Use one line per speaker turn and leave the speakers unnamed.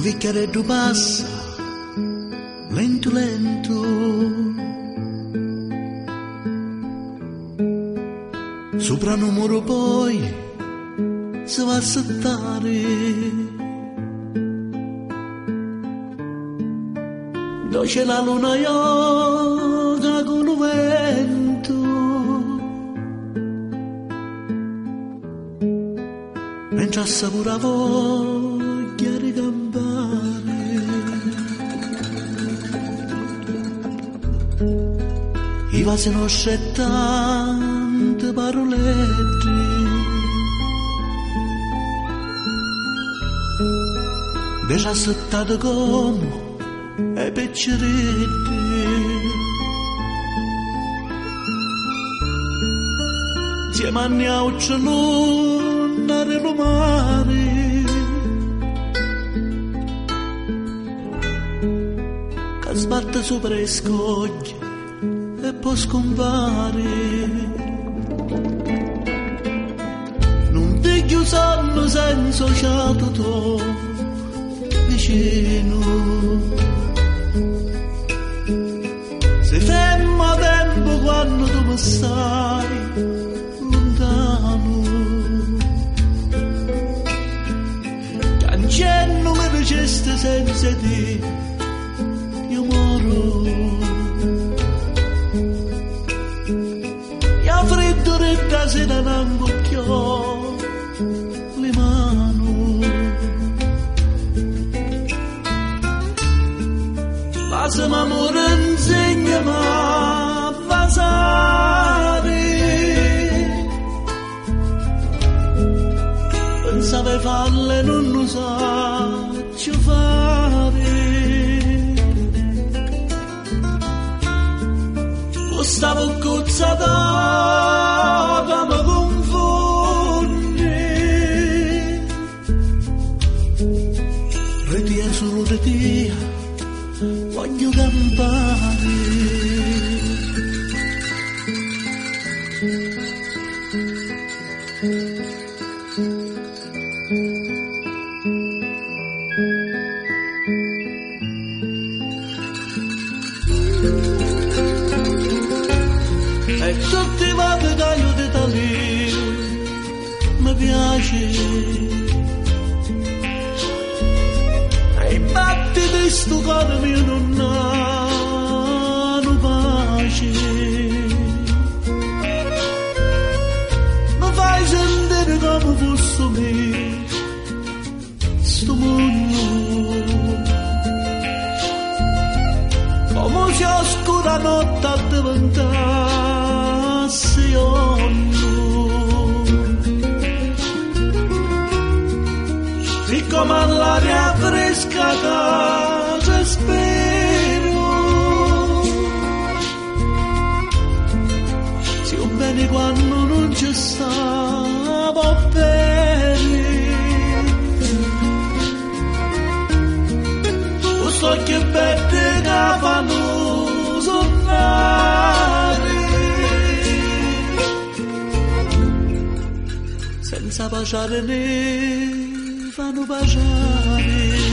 vecchiaretto passa, lento lento. Sopra un muro poi si va a settare. Dove c'è la luna yoga con il vento. Mentre assapora voglia I vasi non c'è tante parolette. Deja settata come e pecceretti. Insieme a gnauccio luna del mare. Che sbatte sopra le scoglie poi scompare. Non ti chiusanno senza ciato vicino. Se fermo tempo quando tu mi stai lontano. Cancello mi diceste senza te, non lo so fare O stavo cozzata che mi confonde Retia solo retia voglio campare. sentiva begalho de Dalí na piace Ai, bate de estugar menino na nuvagem. Não vai entender como posso sumir do mundo. Como se a oscura nota te levantar. Giorno. E come l'aria fresca che respiro Si un bene quando non ci stavo bene Lo so che perde bajarne, va nu bajare.